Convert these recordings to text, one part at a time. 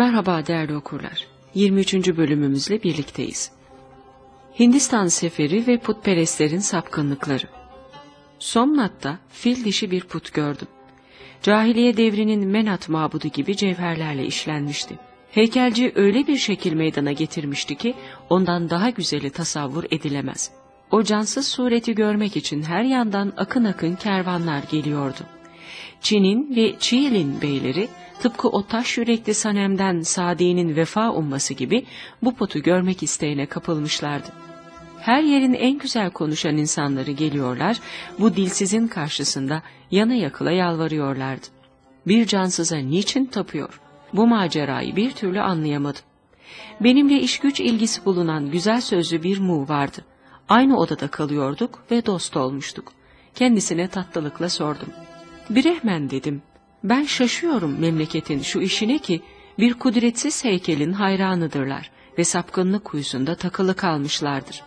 Merhaba değerli okurlar. 23. bölümümüzle birlikteyiz. Hindistan seferi ve putperestlerin sapkınlıkları. Somnat'ta fil dişi bir put gördüm. Cahiliye devrinin menat mabudu gibi cevherlerle işlenmişti. Heykelci öyle bir şekil meydana getirmişti ki ondan daha güzeli tasavvur edilemez. O cansız sureti görmek için her yandan akın akın kervanlar geliyordu. Çin'in ve Çiğil'in beyleri tıpkı o taş yürekli Sanem'den Sadi'nin vefa umması gibi bu putu görmek isteğine kapılmışlardı. Her yerin en güzel konuşan insanları geliyorlar, bu dilsizin karşısında yana yakıla yalvarıyorlardı. Bir cansıza niçin tapıyor? Bu macerayı bir türlü anlayamadım. Benimle iş güç ilgisi bulunan güzel sözlü bir mu vardı. Aynı odada kalıyorduk ve dost olmuştuk. Kendisine tatlılıkla sordum. Birehmen dedim. Ben şaşıyorum memleketin şu işine ki bir kudretsiz heykelin hayranıdırlar ve sapkınlık kuyusunda takılı kalmışlardır.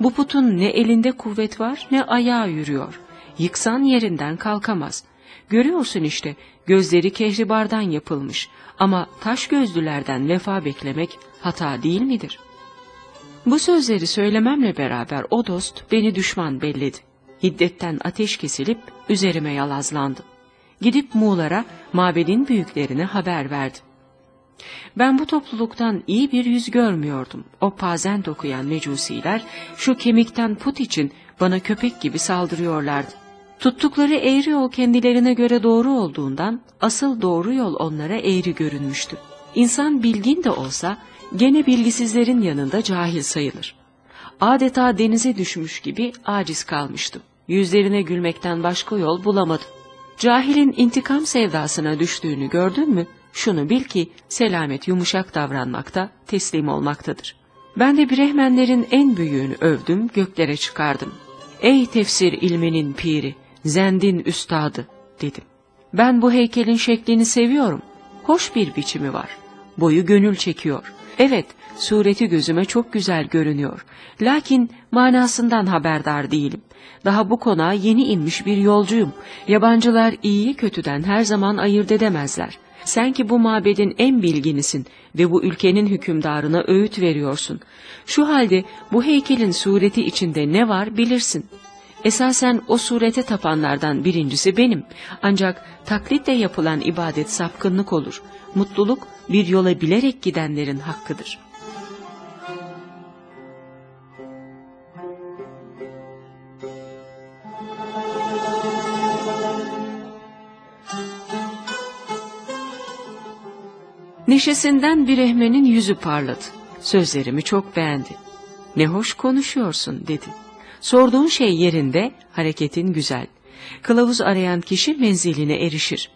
Bu putun ne elinde kuvvet var ne ayağı yürüyor. Yıksan yerinden kalkamaz. Görüyorsun işte gözleri kehribardan yapılmış ama taş gözlülerden vefa beklemek hata değil midir? Bu sözleri söylememle beraber o dost beni düşman belledi. Hiddetten ateş kesilip üzerime yalazlandı. Gidip Muğlara mabedin büyüklerine haber verdi. Ben bu topluluktan iyi bir yüz görmüyordum. O pazent okuyan mecusiler şu kemikten put için bana köpek gibi saldırıyorlardı. Tuttukları eğri yol kendilerine göre doğru olduğundan asıl doğru yol onlara eğri görünmüştü. İnsan bilgin de olsa gene bilgisizlerin yanında cahil sayılır. Adeta denize düşmüş gibi aciz kalmıştım. Yüzlerine gülmekten başka yol bulamadım. Cahilin intikam sevdasına düştüğünü gördün mü? Şunu bil ki selamet yumuşak davranmakta, teslim olmaktadır. Ben de Brehmenlerin en büyüğünü övdüm, göklere çıkardım. Ey tefsir ilminin piri, zendin üstadı dedim. Ben bu heykelin şeklini seviyorum. Hoş bir biçimi var. Boyu gönül çekiyor. Evet, sureti gözüme çok güzel görünüyor. Lakin manasından haberdar değilim. Daha bu konağa yeni inmiş bir yolcuyum. Yabancılar iyiyi kötüden her zaman ayırt edemezler. Sen ki bu mabedin en bilginisin ve bu ülkenin hükümdarına öğüt veriyorsun. Şu halde bu heykelin sureti içinde ne var bilirsin. Esasen o surete tapanlardan birincisi benim. Ancak taklitle yapılan ibadet sapkınlık olur. Mutluluk bir yola bilerek gidenlerin hakkıdır.'' Neşesinden bir ehmenin yüzü parladı. Sözlerimi çok beğendi. Ne hoş konuşuyorsun dedi. Sorduğun şey yerinde, hareketin güzel. Kılavuz arayan kişi menziline erişir.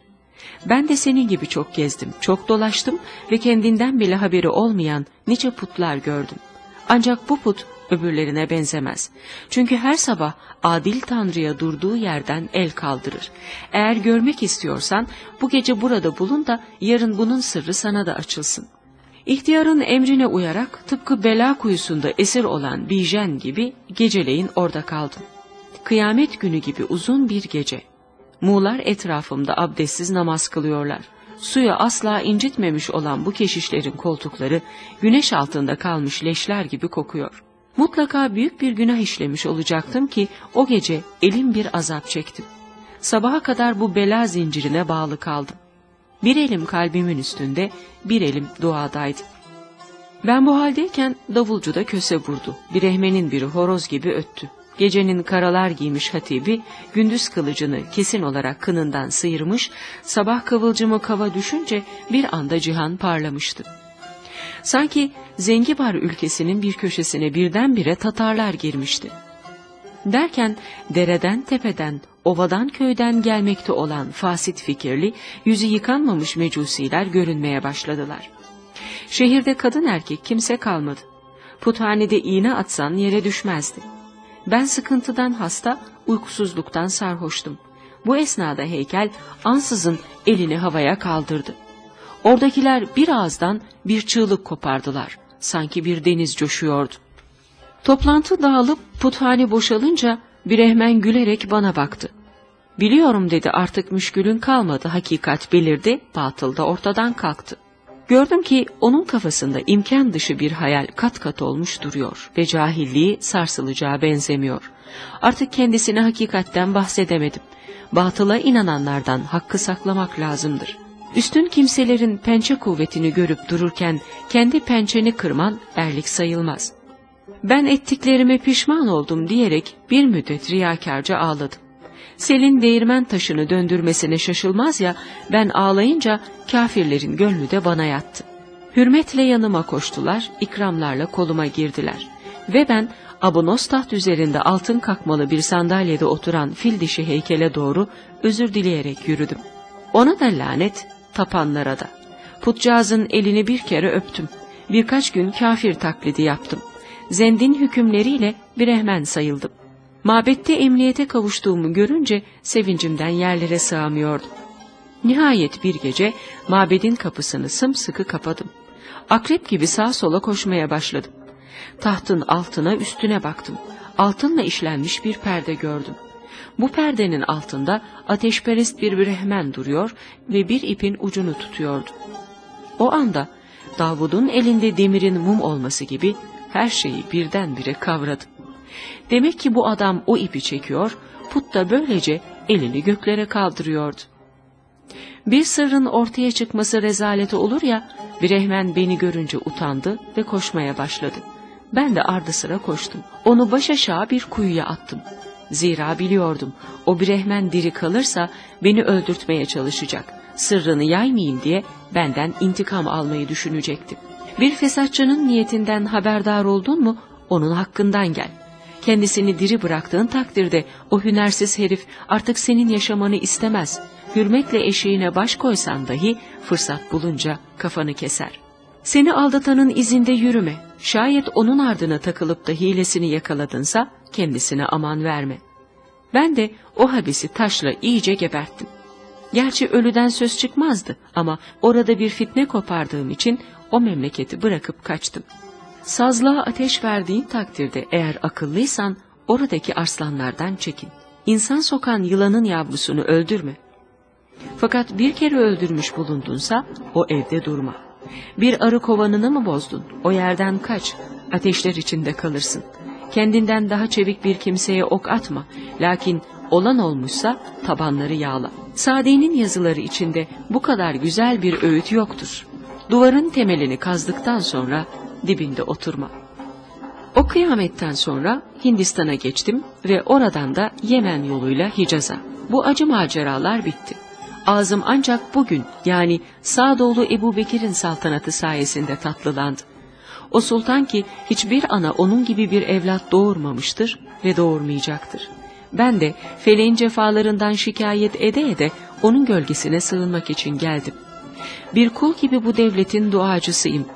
Ben de senin gibi çok gezdim, çok dolaştım ve kendinden bile haberi olmayan nice putlar gördüm. Ancak bu put öbürlerine benzemez. Çünkü her sabah adil Tanrı'ya durduğu yerden el kaldırır. Eğer görmek istiyorsan bu gece burada bulun da yarın bunun sırrı sana da açılsın. İhtiyarın emrine uyarak tıpkı bela kuyusunda esir olan Bijen gibi geceleyin orada kaldım. Kıyamet günü gibi uzun bir gece. Muğlar etrafımda abdestsiz namaz kılıyorlar. Suyu asla incitmemiş olan bu keşişlerin koltukları güneş altında kalmış leşler gibi kokuyor. Mutlaka büyük bir günah işlemiş olacaktım ki o gece elim bir azap çektim. Sabaha kadar bu bela zincirine bağlı kaldım. Bir elim kalbimin üstünde, bir elim duadaydı. Ben bu haldeyken davulcu da köse vurdu. Bir ehmenin biri horoz gibi öttü. Gecenin karalar giymiş hatibi, gündüz kılıcını kesin olarak kınından sıyırmış, sabah kıvılcımı kava düşünce bir anda cihan parlamıştı. Sanki Zengibar ülkesinin bir köşesine birdenbire Tatarlar girmişti. Derken dereden tepeden, ovadan köyden gelmekte olan fasit fikirli, yüzü yıkanmamış mecusiler görünmeye başladılar. Şehirde kadın erkek kimse kalmadı. Puthanede iğne atsan yere düşmezdi. Ben sıkıntıdan hasta, uykusuzluktan sarhoştum. Bu esnada heykel ansızın elini havaya kaldırdı. Oradakiler bir ağızdan bir çığlık kopardılar. Sanki bir deniz coşuyordu. Toplantı dağılıp puthane boşalınca bir ehmen gülerek bana baktı. Biliyorum dedi artık müşkülün kalmadı, hakikat belirdi, batıl da ortadan kalktı. Gördüm ki onun kafasında imkan dışı bir hayal kat kat olmuş duruyor ve cahilliği sarsılacağı benzemiyor. Artık kendisine hakikatten bahsedemedim. Batıla inananlardan hakkı saklamak lazımdır. Üstün kimselerin pençe kuvvetini görüp dururken kendi pençeni kırman erlik sayılmaz. Ben ettiklerime pişman oldum diyerek bir müddet riyakarca ağladım. Selin değirmen taşını döndürmesine şaşılmaz ya, ben ağlayınca kafirlerin gönlü de bana yattı. Hürmetle yanıma koştular, ikramlarla koluma girdiler. Ve ben abonos taht üzerinde altın kakmalı bir sandalyede oturan fil dişi heykele doğru özür dileyerek yürüdüm. Ona da lanet, tapanlara da. Putcağızın elini bir kere öptüm. Birkaç gün kafir taklidi yaptım. Zendin hükümleriyle bir ehmen sayıldım. Mabette emniyete kavuştuğumu görünce sevincimden yerlere sığamıyordum. Nihayet bir gece mabedin kapısını sımsıkı kapadım. Akrep gibi sağa sola koşmaya başladım. Tahtın altına üstüne baktım. Altınla işlenmiş bir perde gördüm. Bu perdenin altında ateşperest bir brehmen duruyor ve bir ipin ucunu tutuyordu. O anda Davud'un elinde demirin mum olması gibi her şeyi birdenbire kavradım. Demek ki bu adam o ipi çekiyor, put da böylece elini göklere kaldırıyordu. Bir sırrın ortaya çıkması rezaleti olur ya, Brehmen beni görünce utandı ve koşmaya başladı. Ben de ardı sıra koştum. Onu baş aşağı bir kuyuya attım. Zira biliyordum, o Brehmen diri kalırsa beni öldürtmeye çalışacak. Sırrını yaymayayım diye benden intikam almayı düşünecekti. Bir fesatçının niyetinden haberdar oldun mu, onun hakkından gel.'' Kendisini diri bıraktığın takdirde o hünersiz herif artık senin yaşamanı istemez. Hürmetle eşeğine baş koysan dahi fırsat bulunca kafanı keser. Seni aldatanın izinde yürüme. Şayet onun ardına takılıp da hilesini yakaladınsa kendisine aman verme. Ben de o habisi taşla iyice geberttim. Gerçi ölüden söz çıkmazdı ama orada bir fitne kopardığım için o memleketi bırakıp kaçtım.'' Sazlığa ateş verdiğin takdirde eğer akıllıysan oradaki arslanlardan çekin. İnsan sokan yılanın yavrusunu öldürme. Fakat bir kere öldürmüş bulundunsa o evde durma. Bir arı kovanını mı bozdun? O yerden kaç. Ateşler içinde kalırsın. Kendinden daha çevik bir kimseye ok atma. Lakin olan olmuşsa tabanları yağla. Sadi'nin yazıları içinde bu kadar güzel bir öğüt yoktur. Duvarın temelini kazdıktan sonra dibinde oturma. O kıyametten sonra Hindistan'a geçtim ve oradan da Yemen yoluyla Hicaz'a. Bu acı maceralar bitti. Ağzım ancak bugün yani Sağdoğlu Ebu Bekir'in saltanatı sayesinde tatlılandı. O sultan ki hiçbir ana onun gibi bir evlat doğurmamıştır ve doğurmayacaktır. Ben de feleğin cefalarından şikayet ede ede onun gölgesine sığınmak için geldim. Bir kul gibi bu devletin duacısıyım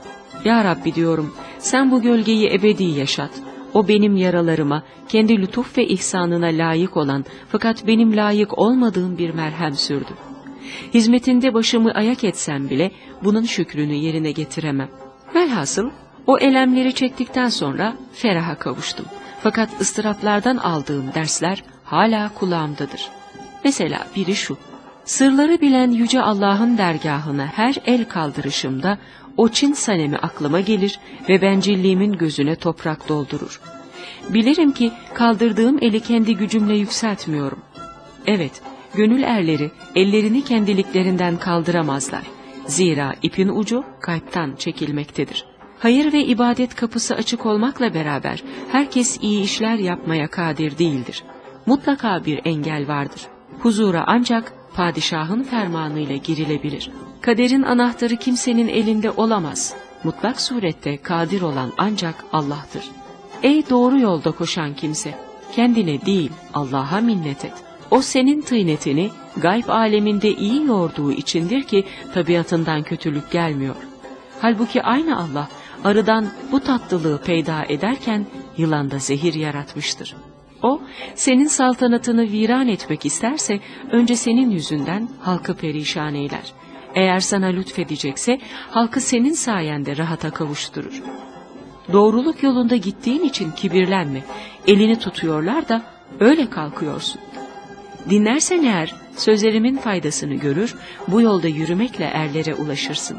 ya Rabbi diyorum, sen bu gölgeyi ebedi yaşat. O benim yaralarıma, kendi lütuf ve ihsanına layık olan fakat benim layık olmadığım bir merhem sürdü. Hizmetinde başımı ayak etsem bile bunun şükrünü yerine getiremem. Velhasıl o elemleri çektikten sonra feraha kavuştum. Fakat ıstıraplardan aldığım dersler hala kulağımdadır. Mesela biri şu. Sırları bilen Yüce Allah'ın dergahına her el kaldırışımda o Çin sanemi aklıma gelir ve bencilliğimin gözüne toprak doldurur. Bilirim ki kaldırdığım eli kendi gücümle yükseltmiyorum. Evet, gönül erleri ellerini kendiliklerinden kaldıramazlar. Zira ipin ucu kalpten çekilmektedir. Hayır ve ibadet kapısı açık olmakla beraber herkes iyi işler yapmaya kadir değildir. Mutlaka bir engel vardır. Huzura ancak padişahın fermanıyla girilebilir. Kaderin anahtarı kimsenin elinde olamaz. Mutlak surette kadir olan ancak Allah'tır. Ey doğru yolda koşan kimse, kendine değil Allah'a minnet et. O senin tıynetini gayb aleminde iyi yorduğu içindir ki tabiatından kötülük gelmiyor. Halbuki aynı Allah arıdan bu tatlılığı peyda ederken yılanda zehir yaratmıştır. O, senin saltanatını viran etmek isterse önce senin yüzünden halkı perişan eyler. Eğer sana lütfedecekse halkı senin sayende rahata kavuşturur. Doğruluk yolunda gittiğin için kibirlenme. Elini tutuyorlar da öyle kalkıyorsun. Dinlersen eğer sözlerimin faydasını görür, bu yolda yürümekle erlere ulaşırsın.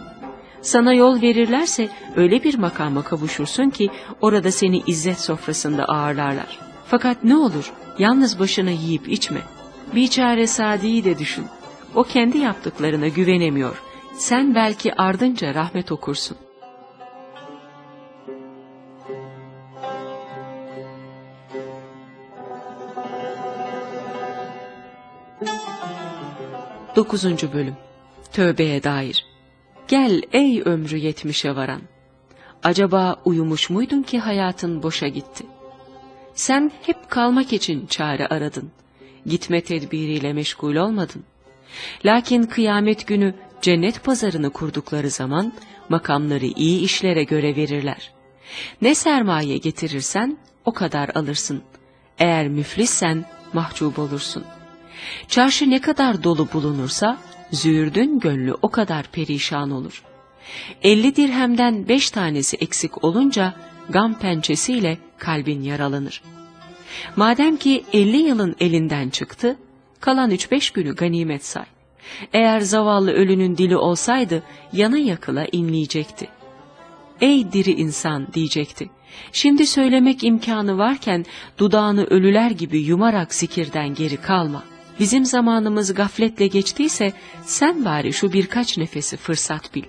Sana yol verirlerse öyle bir makama kavuşursun ki orada seni izzet sofrasında ağırlarlar. Fakat ne olur yalnız başına yiyip içme. Bir çare Sadi'yi de düşün. O kendi yaptıklarına güvenemiyor. Sen belki ardınca rahmet okursun. Dokuzuncu Bölüm Tövbeye dair Gel ey ömrü yetmişe varan. Acaba uyumuş muydun ki hayatın boşa gitti? Sen hep kalmak için çare aradın. Gitme tedbiriyle meşgul olmadın. Lakin kıyamet günü cennet pazarını kurdukları zaman makamları iyi işlere göre verirler. Ne sermaye getirirsen o kadar alırsın. Eğer müflissen mahcup olursun. Çarşı ne kadar dolu bulunursa züğürdün gönlü o kadar perişan olur. Elli dirhemden beş tanesi eksik olunca gam pençesiyle kalbin yaralanır. Madem ki elli yılın elinden çıktı, kalan üç beş günü ganimet say. Eğer zavallı ölünün dili olsaydı yana yakıla inleyecekti. Ey diri insan diyecekti. Şimdi söylemek imkanı varken dudağını ölüler gibi yumarak zikirden geri kalma. Bizim zamanımız gafletle geçtiyse sen bari şu birkaç nefesi fırsat bil.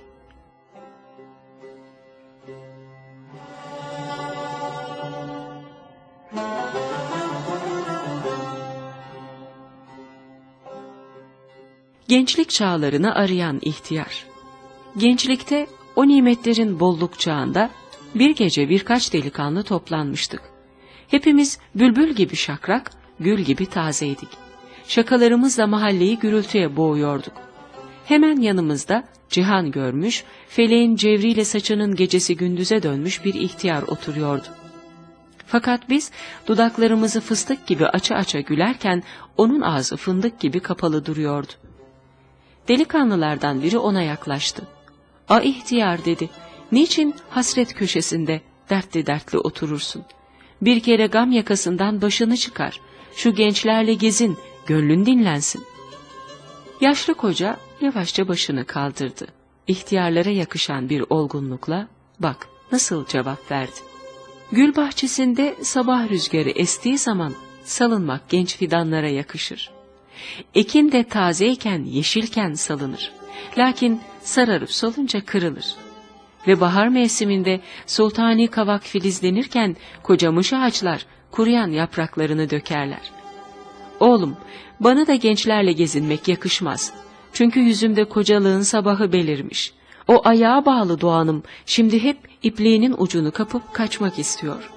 Gençlik çağlarını arayan ihtiyar. Gençlikte o nimetlerin bolluk çağında bir gece birkaç delikanlı toplanmıştık. Hepimiz bülbül gibi şakrak, gül gibi tazeydik. Şakalarımızla mahalleyi gürültüye boğuyorduk. Hemen yanımızda cihan görmüş, feleğin cevriyle saçının gecesi gündüze dönmüş bir ihtiyar oturuyordu. Fakat biz dudaklarımızı fıstık gibi açı açı gülerken onun ağzı fındık gibi kapalı duruyordu. Delikanlılardan biri ona yaklaştı. A ihtiyar dedi, niçin hasret köşesinde dertli dertli oturursun? Bir kere gam yakasından başını çıkar, şu gençlerle gezin, gönlün dinlensin. Yaşlı koca yavaşça başını kaldırdı. İhtiyarlara yakışan bir olgunlukla, bak nasıl cevap verdi. Gül bahçesinde sabah rüzgarı estiği zaman salınmak genç fidanlara yakışır. Ekin de tazeyken, yeşilken salınır. Lakin sararıp solunca kırılır. Ve bahar mevsiminde sultani kavak filizlenirken kocamış ağaçlar kuruyan yapraklarını dökerler. Oğlum, bana da gençlerle gezinmek yakışmaz. Çünkü yüzümde kocalığın sabahı belirmiş. O ayağa bağlı doğanım şimdi hep ipliğinin ucunu kapıp kaçmak istiyor.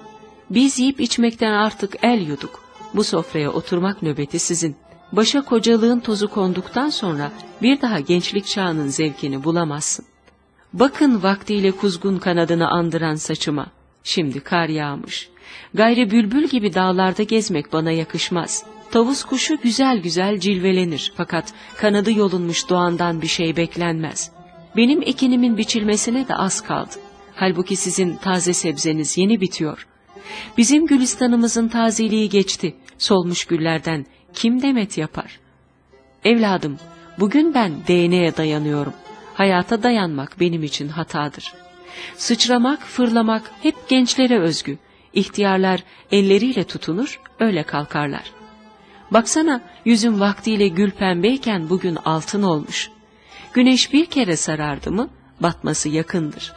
Biz yiyip içmekten artık el yuduk. Bu sofraya oturmak nöbeti sizin. Başa kocalığın tozu konduktan sonra bir daha gençlik çağının zevkini bulamazsın. Bakın vaktiyle kuzgun kanadını andıran saçıma. Şimdi kar yağmış. Gayri bülbül gibi dağlarda gezmek bana yakışmaz. Tavus kuşu güzel güzel cilvelenir fakat kanadı yolunmuş doğandan bir şey beklenmez. Benim ekinimin biçilmesine de az kaldı. Halbuki sizin taze sebzeniz yeni bitiyor. Bizim gülistanımızın tazeliği geçti. Solmuş güllerden kim demet yapar? Evladım, bugün ben DNA'ya dayanıyorum. Hayata dayanmak benim için hatadır. Sıçramak, fırlamak hep gençlere özgü. İhtiyarlar elleriyle tutunur, öyle kalkarlar. Baksana yüzüm vaktiyle gül pembeyken bugün altın olmuş. Güneş bir kere sarardı mı batması yakındır.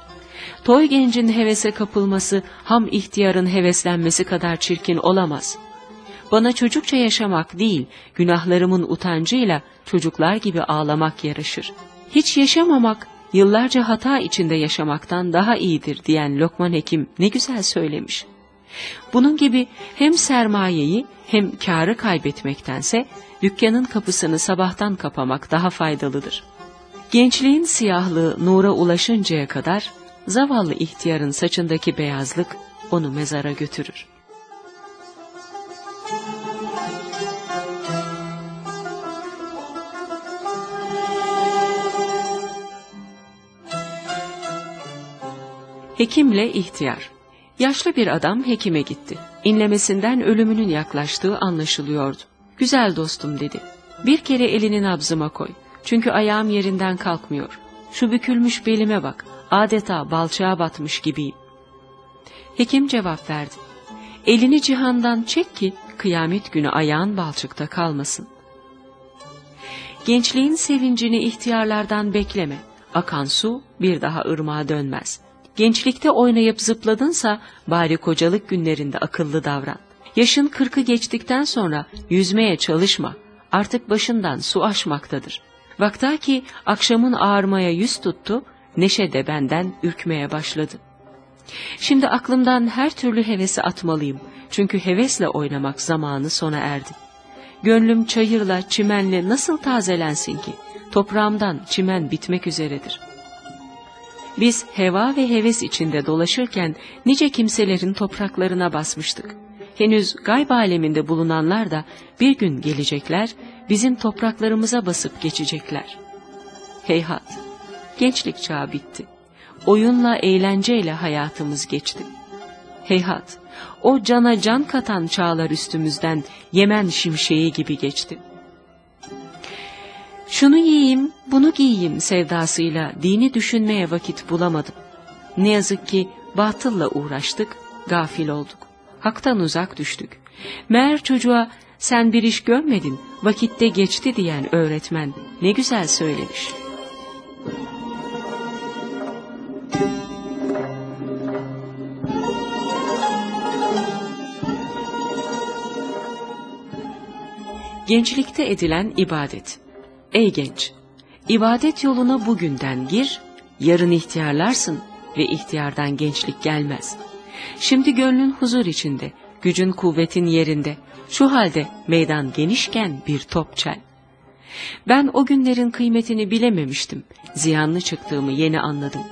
Toy gencin hevese kapılması ham ihtiyarın heveslenmesi kadar çirkin olamaz. Bana çocukça yaşamak değil, günahlarımın utancıyla çocuklar gibi ağlamak yaraşır. Hiç yaşamamak, yıllarca hata içinde yaşamaktan daha iyidir diyen Lokman Hekim ne güzel söylemiş. Bunun gibi hem sermayeyi hem karı kaybetmektense dükkanın kapısını sabahtan kapamak daha faydalıdır. Gençliğin siyahlığı nura ulaşıncaya kadar zavallı ihtiyarın saçındaki beyazlık onu mezara götürür. Hekimle ihtiyar Yaşlı bir adam hekime gitti. İnlemesinden ölümünün yaklaştığı anlaşılıyordu. Güzel dostum dedi. Bir kere elini nabzıma koy. Çünkü ayağım yerinden kalkmıyor. Şu bükülmüş belime bak, adeta balçağa batmış gibiyim. Hekim cevap verdi. Elini cihandan çek ki kıyamet günü ayağın balçıkta kalmasın. Gençliğin sevincini ihtiyarlardan bekleme. Akan su bir daha ırmağa dönmez. Gençlikte oynayıp zıpladınsa bari kocalık günlerinde akıllı davran. Yaşın kırkı geçtikten sonra yüzmeye çalışma. Artık başından su aşmaktadır. Vakta ki akşamın ağarmaya yüz tuttu, neşe de benden ürkmeye başladı. Şimdi aklımdan her türlü hevesi atmalıyım. Çünkü hevesle oynamak zamanı sona erdi. Gönlüm çayırla, çimenle nasıl tazelensin ki? Toprağımdan çimen bitmek üzeredir. Biz heva ve heves içinde dolaşırken nice kimselerin topraklarına basmıştık. Henüz gayb aleminde bulunanlar da bir gün gelecekler, bizim topraklarımıza basıp geçecekler. Heyhat, gençlik çağı bitti. Oyunla, eğlenceyle hayatımız geçti. Heyhat, o cana can katan çağlar üstümüzden Yemen şimşeği gibi geçti. Şunu yiyeyim, bunu giyeyim sevdasıyla dini düşünmeye vakit bulamadım. Ne yazık ki batılla uğraştık, gafil olduk. Haktan uzak düştük. Meğer çocuğa sen bir iş görmedin, vakitte geçti diyen öğretmen ne güzel söylemiş. Gençlikte edilen ibadet. Ey genç! İbadet yoluna bugünden gir, yarın ihtiyarlarsın ve ihtiyardan gençlik gelmez. Şimdi gönlün huzur içinde, gücün kuvvetin yerinde, şu halde meydan genişken bir top çel. Ben o günlerin kıymetini bilememiştim, ziyanlı çıktığımı yeni anladım.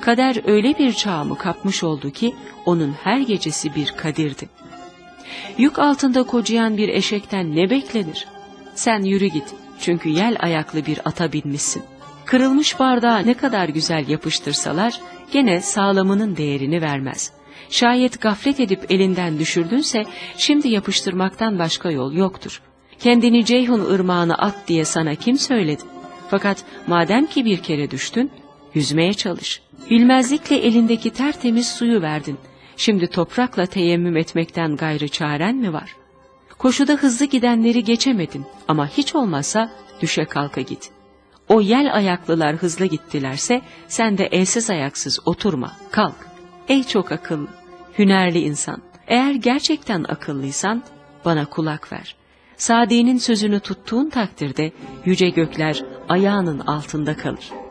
Kader öyle bir çağımı kapmış oldu ki, onun her gecesi bir kadirdi. Yük altında kocayan bir eşekten ne beklenir? Sen yürü git, çünkü yel ayaklı bir ata binmişsin. Kırılmış bardağı ne kadar güzel yapıştırsalar, gene sağlamının değerini vermez. Şayet gaflet edip elinden düşürdünse, şimdi yapıştırmaktan başka yol yoktur. Kendini Ceyhun ırmağına at diye sana kim söyledi? Fakat madem ki bir kere düştün, yüzmeye çalış. Bilmezlikle elindeki tertemiz suyu verdin. Şimdi toprakla teyemmüm etmekten gayrı çaren mi var? Koşuda hızlı gidenleri geçemedin ama hiç olmazsa düşe kalka git. O yel ayaklılar hızlı gittilerse sen de elsiz ayaksız oturma, kalk. Ey çok akıllı, hünerli insan, eğer gerçekten akıllıysan bana kulak ver. Sadi'nin sözünü tuttuğun takdirde yüce gökler ayağının altında kalır.''